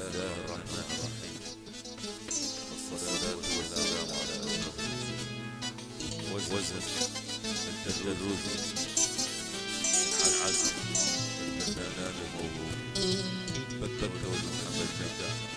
الله الرحمن الرحيم. والصلاة والسلام على أشرف وزن التدرج العزم المنان الموضوع بكر محمد بن